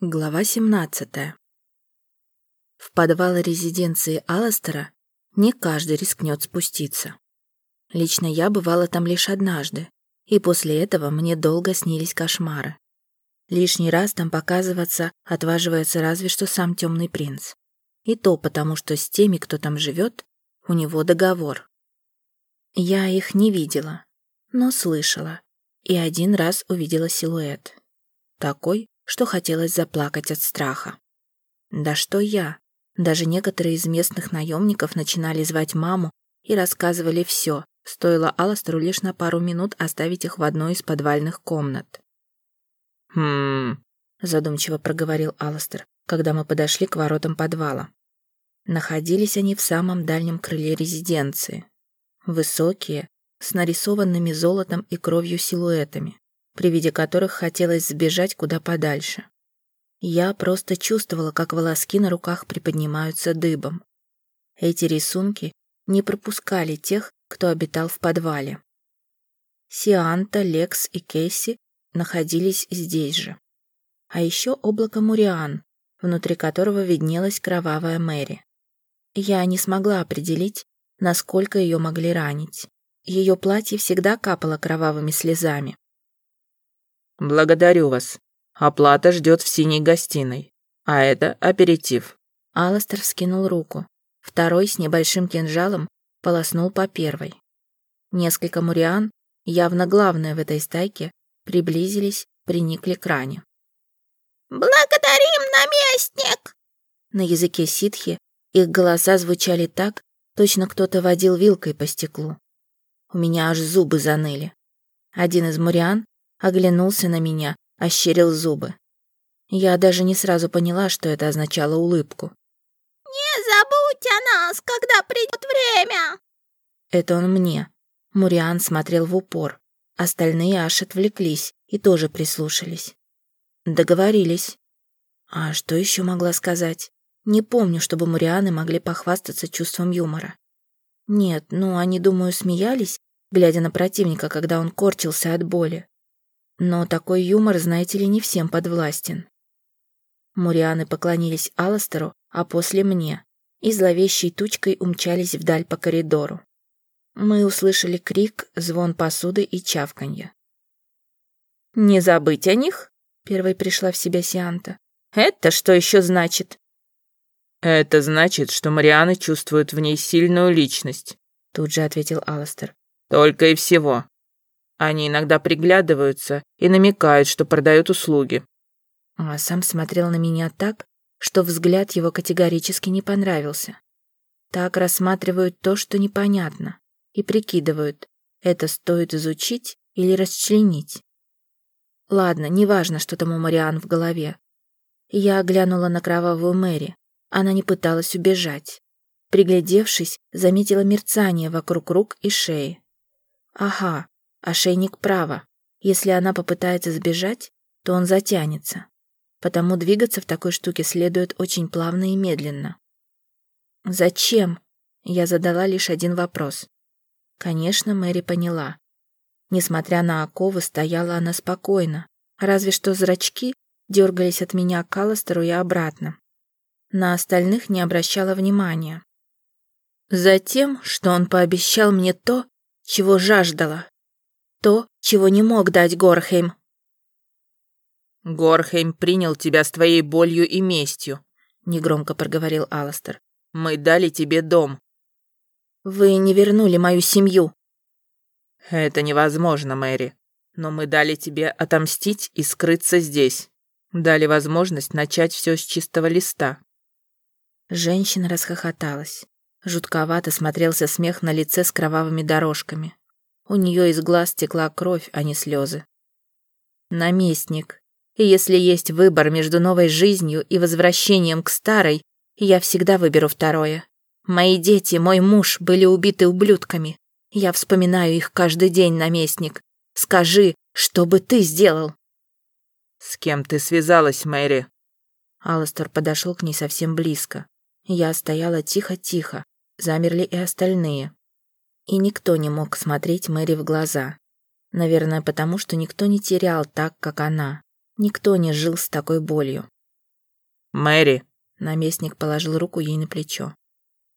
Глава 17. В подвал резиденции Алластера не каждый рискнет спуститься. Лично я бывала там лишь однажды, и после этого мне долго снились кошмары. Лишний раз там показываться отваживается разве что сам темный принц. И то потому, что с теми, кто там живет, у него договор. Я их не видела, но слышала, и один раз увидела силуэт. Такой, что хотелось заплакать от страха. Да что я? Даже некоторые из местных наемников начинали звать маму и рассказывали все, стоило Аластеру лишь на пару минут оставить их в одной из подвальных комнат. «Хм...» — задумчиво проговорил Аластер, когда мы подошли к воротам подвала. Находились они в самом дальнем крыле резиденции. Высокие, с нарисованными золотом и кровью силуэтами при виде которых хотелось сбежать куда подальше. Я просто чувствовала, как волоски на руках приподнимаются дыбом. Эти рисунки не пропускали тех, кто обитал в подвале. Сианта, Лекс и Кейси находились здесь же. А еще облако Муриан, внутри которого виднелась кровавая Мэри. Я не смогла определить, насколько ее могли ранить. Ее платье всегда капало кровавыми слезами. «Благодарю вас. Оплата ждет в синей гостиной. А это аперитив». Аластер вскинул руку. Второй с небольшим кинжалом полоснул по первой. Несколько муриан, явно главное в этой стайке, приблизились, приникли к ране. «Благодарим, наместник!» На языке ситхи их голоса звучали так, точно кто-то водил вилкой по стеклу. У меня аж зубы заныли. Один из муриан оглянулся на меня, ощерил зубы. Я даже не сразу поняла, что это означало улыбку. «Не забудь о нас, когда придет время!» Это он мне. Муриан смотрел в упор. Остальные аж отвлеклись и тоже прислушались. Договорились. А что еще могла сказать? Не помню, чтобы Мурианы могли похвастаться чувством юмора. Нет, ну они, думаю, смеялись, глядя на противника, когда он корчился от боли. Но такой юмор, знаете ли, не всем подвластен. Мурианы поклонились Аластеру, а после мне, и зловещей тучкой умчались вдаль по коридору. Мы услышали крик, звон посуды и чавканье. «Не забыть о них?» — первой пришла в себя Сианта. «Это что еще значит?» «Это значит, что Марианы чувствуют в ней сильную личность», — тут же ответил Аластер. «Только и всего. Они иногда приглядываются и намекают, что продают услуги. А сам смотрел на меня так, что взгляд его категорически не понравился. Так рассматривают то, что непонятно, и прикидывают, это стоит изучить или расчленить. Ладно, неважно, что там у Мариан в голове. Я оглянула на кровавую Мэри. Она не пыталась убежать. Приглядевшись, заметила мерцание вокруг рук и шеи. Ага, Ошейник права. Если она попытается сбежать, то он затянется. Потому двигаться в такой штуке следует очень плавно и медленно. «Зачем?» Я задала лишь один вопрос. Конечно, Мэри поняла. Несмотря на оковы, стояла она спокойно, разве что зрачки дергались от меня к Алластеру и обратно. На остальных не обращала внимания. Затем, что он пообещал мне то, чего жаждала, то, чего не мог дать Горхейм. «Горхейм принял тебя с твоей болью и местью», — негромко проговорил Аластер. «Мы дали тебе дом». «Вы не вернули мою семью». «Это невозможно, Мэри. Но мы дали тебе отомстить и скрыться здесь. Дали возможность начать все с чистого листа». Женщина расхохоталась. Жутковато смотрелся смех на лице с кровавыми дорожками. У нее из глаз текла кровь, а не слезы. Наместник. И если есть выбор между новой жизнью и возвращением к старой, я всегда выберу второе. Мои дети, мой муж были убиты ублюдками. Я вспоминаю их каждый день, наместник. Скажи, что бы ты сделал? С кем ты связалась, Мэри? Алластер подошел к ней совсем близко. Я стояла тихо-тихо. Замерли и остальные. И никто не мог смотреть Мэри в глаза. Наверное, потому что никто не терял так, как она. Никто не жил с такой болью. Мэри!» Наместник положил руку ей на плечо.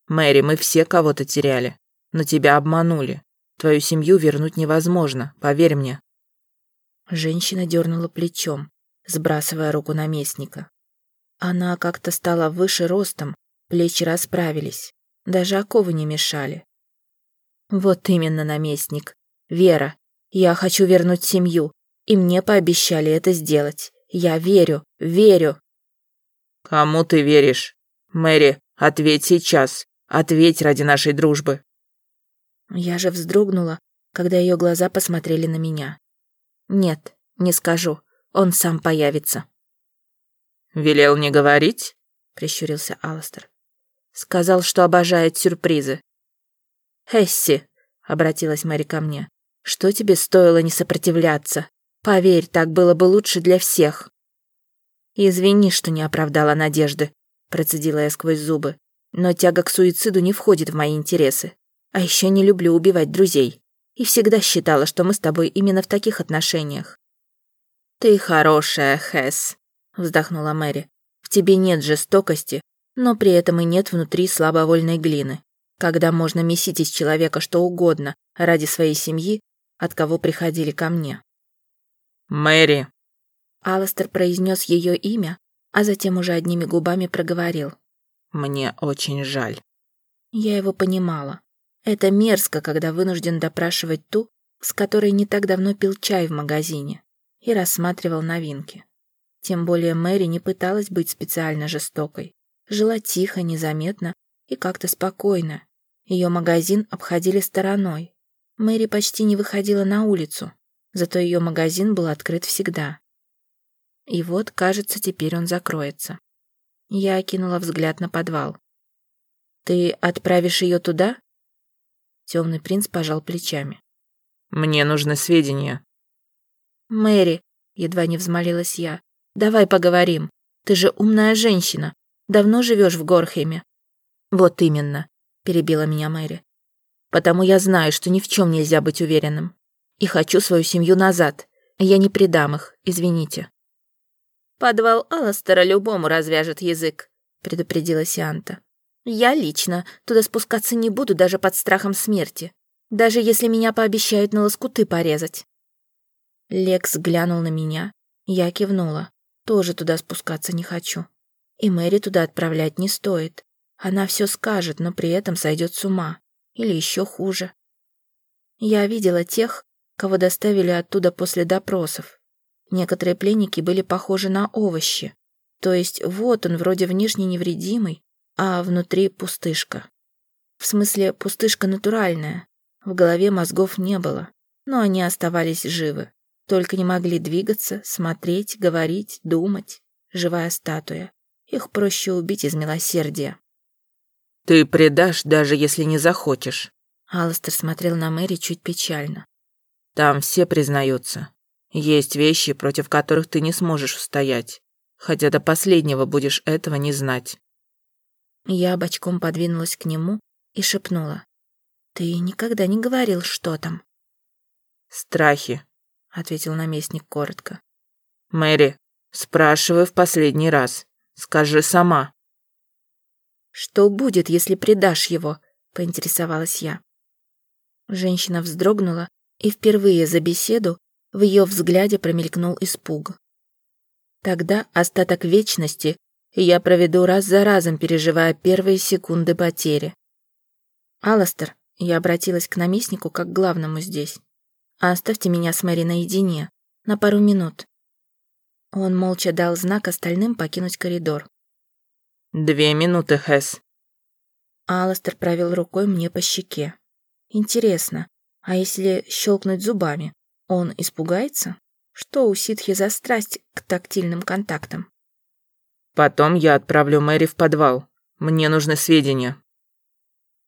«Мэри, мы все кого-то теряли, но тебя обманули. Твою семью вернуть невозможно, поверь мне». Женщина дернула плечом, сбрасывая руку наместника. Она как-то стала выше ростом, плечи расправились, даже оковы не мешали. Вот именно, наместник. Вера, я хочу вернуть семью, и мне пообещали это сделать. Я верю, верю. Кому ты веришь? Мэри, ответь сейчас. Ответь ради нашей дружбы. Я же вздрогнула, когда ее глаза посмотрели на меня. Нет, не скажу. Он сам появится. Велел не говорить? Прищурился Аластер. Сказал, что обожает сюрпризы. Хесси, обратилась Мэри ко мне, что тебе стоило не сопротивляться? Поверь, так было бы лучше для всех. Извини, что не оправдала надежды, процедила я сквозь зубы. Но тяга к суициду не входит в мои интересы. А еще не люблю убивать друзей. И всегда считала, что мы с тобой именно в таких отношениях. «Ты хорошая, Хэс», — вздохнула Мэри. «В тебе нет жестокости, но при этом и нет внутри слабовольной глины, когда можно месить из человека что угодно ради своей семьи, от кого приходили ко мне». «Мэри!» Алластер произнес ее имя, а затем уже одними губами проговорил. «Мне очень жаль». Я его понимала. Это мерзко, когда вынужден допрашивать ту, с которой не так давно пил чай в магазине и рассматривал новинки. Тем более Мэри не пыталась быть специально жестокой. Жила тихо, незаметно и как-то спокойно. Ее магазин обходили стороной. Мэри почти не выходила на улицу, зато ее магазин был открыт всегда. И вот, кажется, теперь он закроется. Я окинула взгляд на подвал. «Ты отправишь ее туда?» Темный принц пожал плечами. «Мне нужны сведения». «Мэри», — едва не взмолилась я, — «давай поговорим. Ты же умная женщина. Давно живешь в Горхеме?» «Вот именно», — перебила меня Мэри. «Потому я знаю, что ни в чем нельзя быть уверенным. И хочу свою семью назад. Я не предам их, извините». «Подвал Алластера любому развяжет язык», — предупредила Сианта. «Я лично туда спускаться не буду даже под страхом смерти, даже если меня пообещают на лоскуты порезать». Лекс глянул на меня, я кивнула. Тоже туда спускаться не хочу. И Мэри туда отправлять не стоит. Она все скажет, но при этом сойдет с ума. Или еще хуже. Я видела тех, кого доставили оттуда после допросов. Некоторые пленники были похожи на овощи. То есть вот он вроде внешне невредимый, а внутри пустышка. В смысле, пустышка натуральная. В голове мозгов не было, но они оставались живы. Только не могли двигаться, смотреть, говорить, думать. Живая статуя. Их проще убить из милосердия. «Ты предашь, даже если не захочешь». Алластер смотрел на Мэри чуть печально. «Там все признаются. Есть вещи, против которых ты не сможешь устоять, хотя до последнего будешь этого не знать. Я бочком подвинулась к нему и шепнула. «Ты никогда не говорил, что там?» «Страхи», — ответил наместник коротко. «Мэри, спрашиваю в последний раз. Скажи сама». «Что будет, если предашь его?» — поинтересовалась я. Женщина вздрогнула, и впервые за беседу в ее взгляде промелькнул испуг. Тогда остаток вечности я проведу раз за разом, переживая первые секунды потери. «Алластер», — я обратилась к наместнику как к главному здесь, «оставьте меня с Мэри наедине, на пару минут». Он молча дал знак остальным покинуть коридор. «Две минуты, Хэс». Алластер провел рукой мне по щеке. «Интересно, а если щелкнуть зубами, он испугается? Что у ситхи за страсть к тактильным контактам? Потом я отправлю Мэри в подвал. Мне нужны сведения.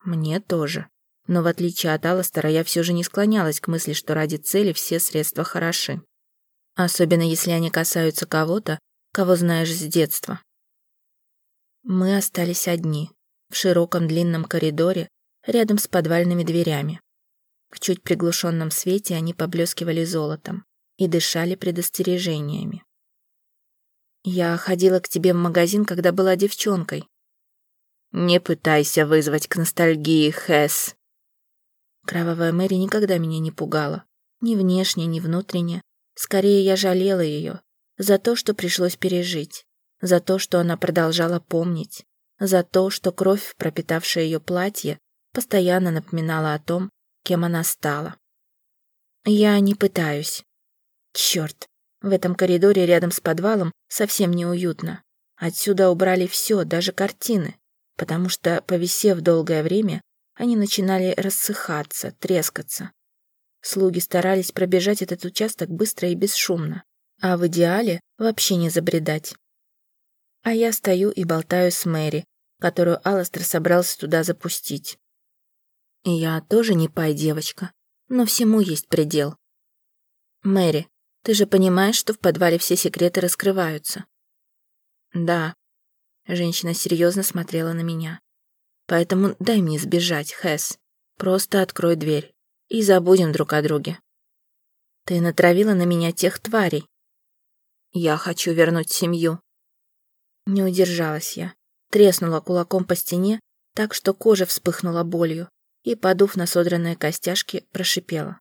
Мне тоже. Но в отличие от Алластера, я все же не склонялась к мысли, что ради цели все средства хороши. Особенно если они касаются кого-то, кого знаешь с детства. Мы остались одни, в широком длинном коридоре, рядом с подвальными дверями. В чуть приглушенном свете они поблескивали золотом и дышали предостережениями. Я ходила к тебе в магазин, когда была девчонкой. Не пытайся вызвать к ностальгии, Хэс. Кровавая Мэри никогда меня не пугала. Ни внешне, ни внутренне. Скорее, я жалела ее за то, что пришлось пережить, за то, что она продолжала помнить, за то, что кровь, пропитавшая ее платье, постоянно напоминала о том, кем она стала. Я не пытаюсь. Черт, в этом коридоре рядом с подвалом совсем неуютно. Отсюда убрали все, даже картины, потому что, повисев долгое время, они начинали рассыхаться, трескаться. Слуги старались пробежать этот участок быстро и бесшумно, а в идеале вообще не забредать. А я стою и болтаю с Мэри, которую Алластер собрался туда запустить. Я тоже не пай девочка, но всему есть предел. Мэри, ты же понимаешь, что в подвале все секреты раскрываются? Да. Женщина серьезно смотрела на меня. Поэтому дай мне сбежать, Хэс. Просто открой дверь. И забудем друг о друге. Ты натравила на меня тех тварей. Я хочу вернуть семью. Не удержалась я. Треснула кулаком по стене, так что кожа вспыхнула болью, и, подув на содранные костяшки, прошипела.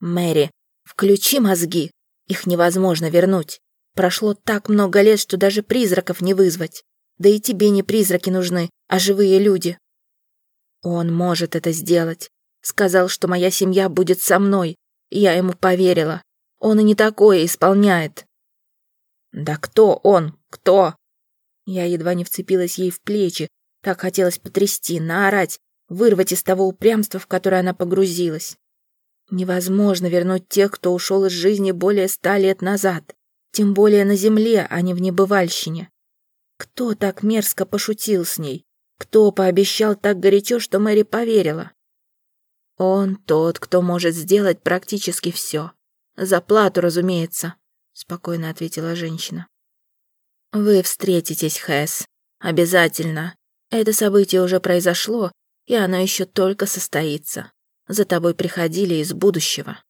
«Мэри, включи мозги! Их невозможно вернуть. Прошло так много лет, что даже призраков не вызвать. Да и тебе не призраки нужны, а живые люди. Он может это сделать. Сказал, что моя семья будет со мной. Я ему поверила. Он и не такое исполняет. Да кто он? Кто? Я едва не вцепилась ей в плечи. Так хотелось потрясти, наорать, вырвать из того упрямства, в которое она погрузилась. Невозможно вернуть тех, кто ушел из жизни более ста лет назад, тем более на земле, а не в небывальщине. Кто так мерзко пошутил с ней? Кто пообещал так горячо, что Мэри поверила? Он тот, кто может сделать практически все. За плату, разумеется, спокойно ответила женщина. Вы встретитесь, Хэс. Обязательно. Это событие уже произошло, и оно еще только состоится. За тобой приходили из будущего.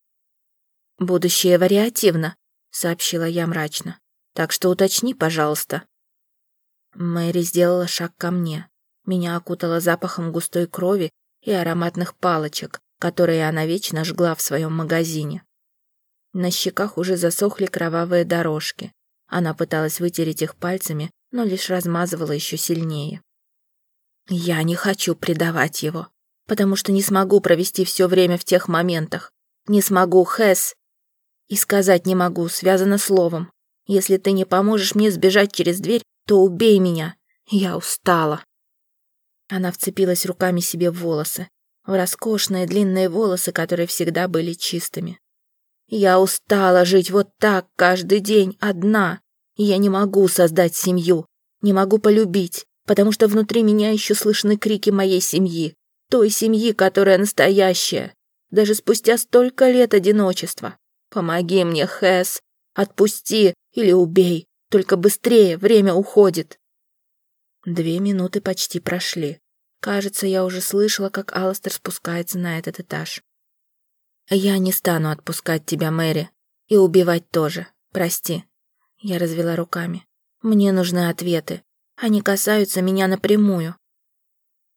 Будущее вариативно, сообщила я мрачно. Так что уточни, пожалуйста. Мэри сделала шаг ко мне. Меня окутало запахом густой крови и ароматных палочек, которые она вечно жгла в своем магазине. На щеках уже засохли кровавые дорожки. Она пыталась вытереть их пальцами, но лишь размазывала еще сильнее. Я не хочу предавать его потому что не смогу провести все время в тех моментах. Не смогу, Хэс. И сказать не могу, связано словом. Если ты не поможешь мне сбежать через дверь, то убей меня. Я устала. Она вцепилась руками себе в волосы, в роскошные длинные волосы, которые всегда были чистыми. Я устала жить вот так каждый день, одна. Я не могу создать семью, не могу полюбить, потому что внутри меня еще слышны крики моей семьи той семьи, которая настоящая, даже спустя столько лет одиночества. Помоги мне, Хэс, отпусти или убей, только быстрее, время уходит. Две минуты почти прошли. Кажется, я уже слышала, как Алластер спускается на этот этаж. «Я не стану отпускать тебя, Мэри, и убивать тоже. Прости». Я развела руками. «Мне нужны ответы. Они касаются меня напрямую».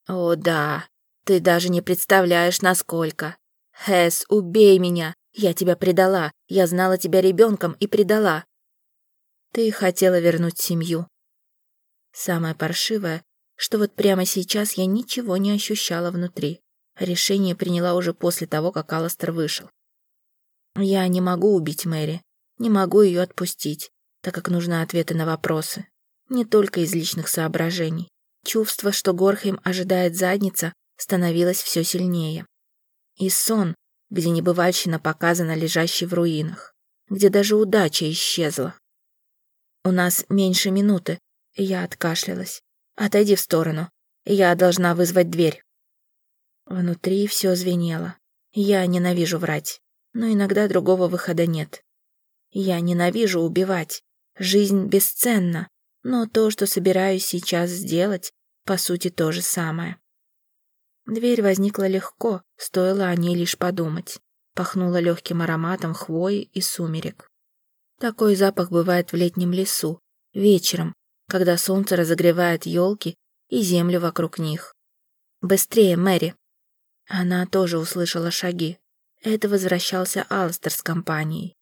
«О, да, ты даже не представляешь, насколько. Хэс, убей меня. Я тебя предала. Я знала тебя ребенком и предала. Ты хотела вернуть семью. Самое паршивое, что вот прямо сейчас я ничего не ощущала внутри. Решение приняла уже после того, как Алластер вышел. Я не могу убить Мэри, не могу ее отпустить, так как нужны ответы на вопросы. Не только из личных соображений. Чувство, что Горхейм ожидает задница, становилось все сильнее. И сон, где небывальщина показана лежащей в руинах, где даже удача исчезла. «У нас меньше минуты», я откашлялась. «Отойди в сторону, я должна вызвать дверь». Внутри все звенело. Я ненавижу врать, но иногда другого выхода нет. Я ненавижу убивать. Жизнь бесценна, но то, что собираюсь сейчас сделать, по сути то же самое. Дверь возникла легко, стоило о ней лишь подумать. Пахнула легким ароматом хвои и сумерек. Такой запах бывает в летнем лесу, вечером, когда солнце разогревает елки и землю вокруг них. «Быстрее, Мэри!» Она тоже услышала шаги. Это возвращался Алстер с компанией.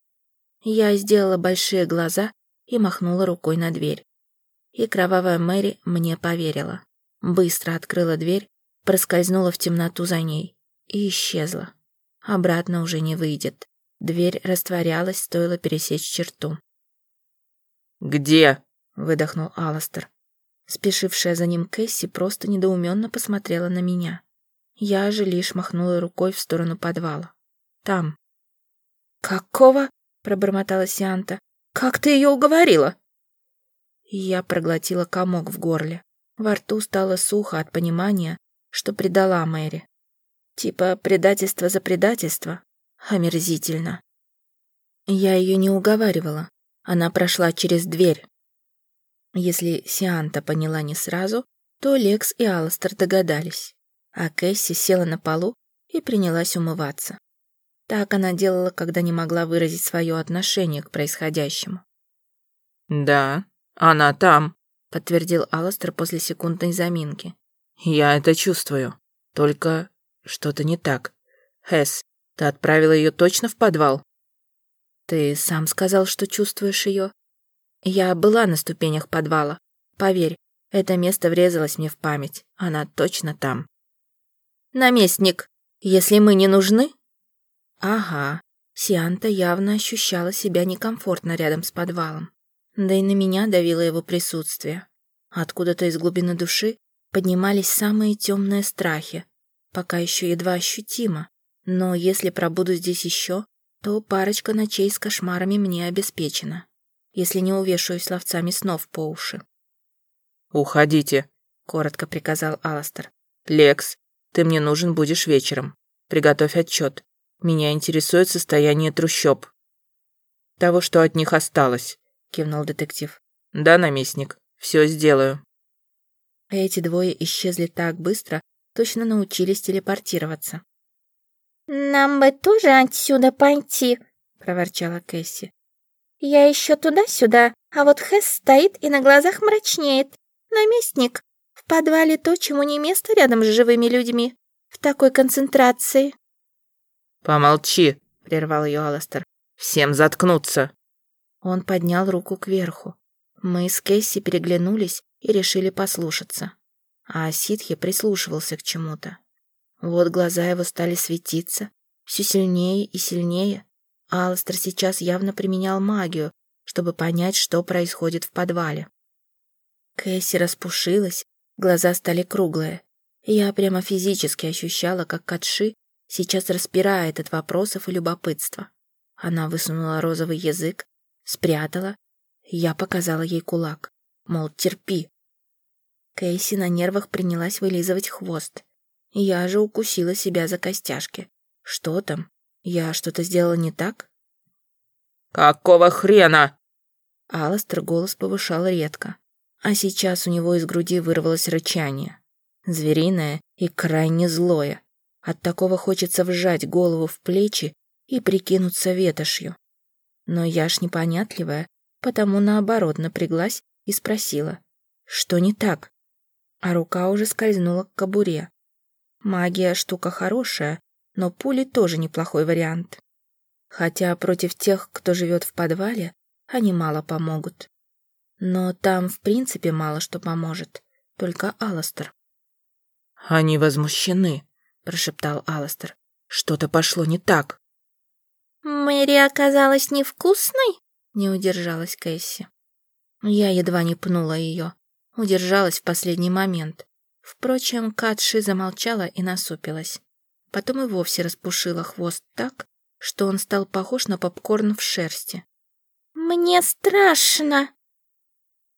Я сделала большие глаза и махнула рукой на дверь. И кровавая Мэри мне поверила. Быстро открыла дверь, проскользнула в темноту за ней и исчезла. Обратно уже не выйдет. Дверь растворялась, стоило пересечь черту. «Где?» — выдохнул Аластер. Спешившая за ним Кэсси просто недоуменно посмотрела на меня. Я же лишь махнула рукой в сторону подвала. Там. «Какого?» — пробормотала Сианта. «Как ты ее уговорила?» Я проглотила комок в горле. Во рту стало сухо от понимания, что предала Мэри. Типа предательство за предательство. Омерзительно. Я ее не уговаривала. Она прошла через дверь. Если Сианта поняла не сразу, то Лекс и Алластер догадались. А Кэсси села на полу и принялась умываться. Так она делала, когда не могла выразить свое отношение к происходящему. «Да, она там», — подтвердил Алластер после секундной заминки. «Я это чувствую. Только что-то не так. Хэс, ты отправила ее точно в подвал?» «Ты сам сказал, что чувствуешь ее. Я была на ступенях подвала. Поверь, это место врезалось мне в память. Она точно там». «Наместник, если мы не нужны...» «Ага». Сианта явно ощущала себя некомфортно рядом с подвалом. Да и на меня давило его присутствие. Откуда-то из глубины души поднимались самые темные страхи, пока еще едва ощутимо. Но если пробуду здесь еще, то парочка ночей с кошмарами мне обеспечена, если не увешаюсь ловцами снов по уши. «Уходите», — коротко приказал Аластер. «Лекс, ты мне нужен будешь вечером. Приготовь отчет. Меня интересует состояние трущоб». «Того, что от них осталось», — кивнул детектив. «Да, наместник, все сделаю». Эти двое исчезли так быстро, точно научились телепортироваться. «Нам бы тоже отсюда пойти», — проворчала Кэсси. «Я еще туда-сюда, а вот Хэс стоит и на глазах мрачнеет. Наместник, в подвале то, чему не место рядом с живыми людьми. В такой концентрации». «Помолчи», — прервал ее Аластер. «Всем заткнуться». Он поднял руку кверху. Мы с Кэсси переглянулись и решили послушаться. А Ситхи прислушивался к чему-то. Вот глаза его стали светиться, все сильнее и сильнее. Алстер сейчас явно применял магию, чтобы понять, что происходит в подвале. Кэсси распушилась, глаза стали круглые. Я прямо физически ощущала, как Катши сейчас распирает от вопросов и любопытства. Она высунула розовый язык, спрятала. Я показала ей кулак, мол, терпи, Кейси на нервах принялась вылизывать хвост. Я же укусила себя за костяшки. Что там? Я что-то сделала не так? «Какого хрена?» Аластер голос повышал редко. А сейчас у него из груди вырвалось рычание. Звериное и крайне злое. От такого хочется вжать голову в плечи и прикинуться ветошью. Но я ж непонятливая, потому наоборот напряглась и спросила. Что не так? а рука уже скользнула к кобуре. Магия штука хорошая, но пули тоже неплохой вариант. Хотя против тех, кто живет в подвале, они мало помогут. Но там, в принципе, мало что поможет. Только Аластер. «Они возмущены», — прошептал Аластер. «Что-то пошло не так». «Мэри оказалась невкусной?» — не удержалась Кэсси. Я едва не пнула ее. Удержалась в последний момент. Впрочем, Катши замолчала и насупилась. Потом и вовсе распушила хвост так, что он стал похож на попкорн в шерсти. «Мне страшно!»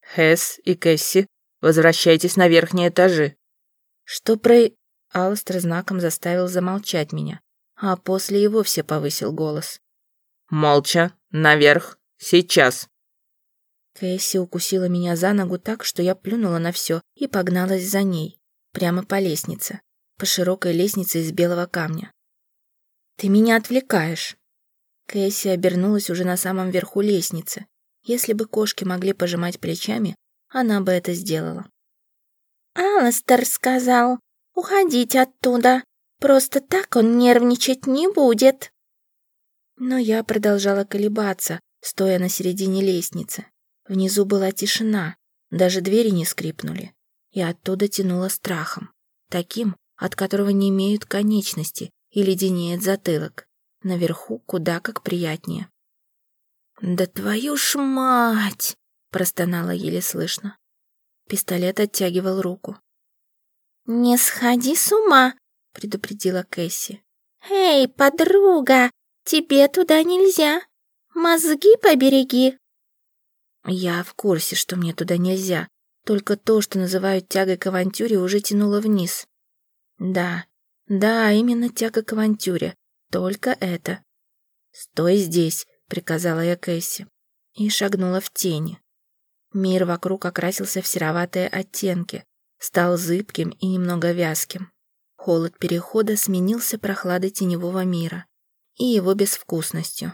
«Хэс и Кэсси, возвращайтесь на верхние этажи!» «Что про...» Алстер знаком заставил замолчать меня, а после и вовсе повысил голос. «Молча, наверх, сейчас!» Кэсси укусила меня за ногу так, что я плюнула на все и погналась за ней, прямо по лестнице, по широкой лестнице из белого камня. «Ты меня отвлекаешь!» Кэсси обернулась уже на самом верху лестницы. Если бы кошки могли пожимать плечами, она бы это сделала. «Алластер сказал, уходить оттуда. Просто так он нервничать не будет». Но я продолжала колебаться, стоя на середине лестницы. Внизу была тишина, даже двери не скрипнули, и оттуда тянуло страхом, таким, от которого не имеют конечности и леденеет затылок. Наверху куда как приятнее. «Да твою ж мать!» — простонала еле слышно. Пистолет оттягивал руку. «Не сходи с ума!» — предупредила Кэсси. «Эй, подруга, тебе туда нельзя. Мозги побереги!» Я в курсе, что мне туда нельзя. Только то, что называют тягой к авантюре, уже тянуло вниз. Да, да, именно тяга к авантюре. Только это. «Стой здесь», — приказала я Кэсси. И шагнула в тени. Мир вокруг окрасился в сероватые оттенки, стал зыбким и немного вязким. Холод перехода сменился прохладой теневого мира и его безвкусностью.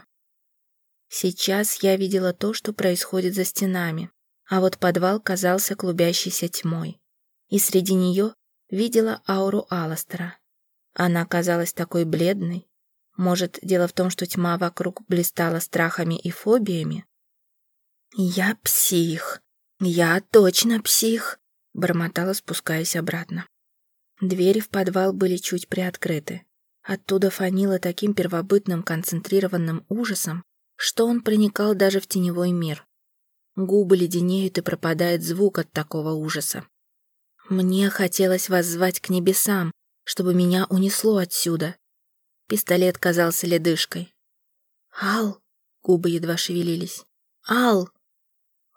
Сейчас я видела то, что происходит за стенами, а вот подвал казался клубящейся тьмой. И среди нее видела ауру Аластера. Она казалась такой бледной. Может, дело в том, что тьма вокруг блистала страхами и фобиями? «Я псих. Я точно псих», — бормотала, спускаясь обратно. Двери в подвал были чуть приоткрыты. Оттуда фанило таким первобытным концентрированным ужасом, что он проникал даже в теневой мир. Губы леденеют и пропадает звук от такого ужаса. Мне хотелось воззвать к небесам, чтобы меня унесло отсюда. Пистолет казался ледышкой. «Ал!» — губы едва шевелились. «Ал!»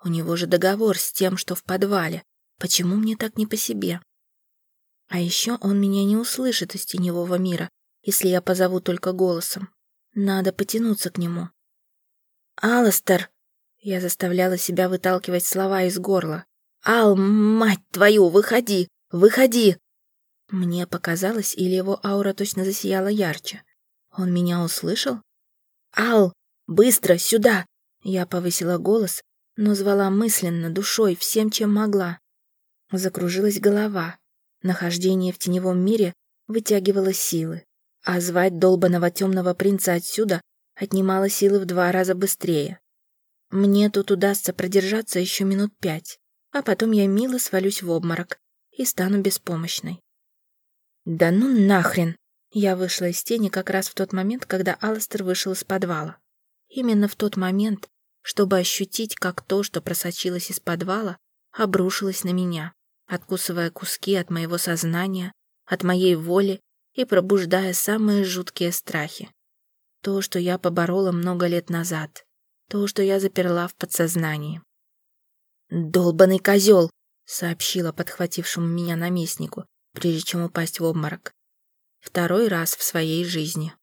У него же договор с тем, что в подвале. Почему мне так не по себе? А еще он меня не услышит из теневого мира, если я позову только голосом. Надо потянуться к нему. «Алластер!» Я заставляла себя выталкивать слова из горла. «Ал, мать твою, выходи! Выходи!» Мне показалось, или его аура точно засияла ярче. Он меня услышал? «Ал, быстро, сюда!» Я повысила голос, но звала мысленно, душой, всем, чем могла. Закружилась голова. Нахождение в теневом мире вытягивало силы, а звать долбаного темного принца отсюда отнимала силы в два раза быстрее. Мне тут удастся продержаться еще минут пять, а потом я мило свалюсь в обморок и стану беспомощной. «Да ну нахрен!» Я вышла из тени как раз в тот момент, когда Алластер вышел из подвала. Именно в тот момент, чтобы ощутить, как то, что просочилось из подвала, обрушилось на меня, откусывая куски от моего сознания, от моей воли и пробуждая самые жуткие страхи. То, что я поборола много лет назад. То, что я заперла в подсознании. «Долбанный козел!» — сообщила подхватившему меня наместнику, прежде чем упасть в обморок. Второй раз в своей жизни.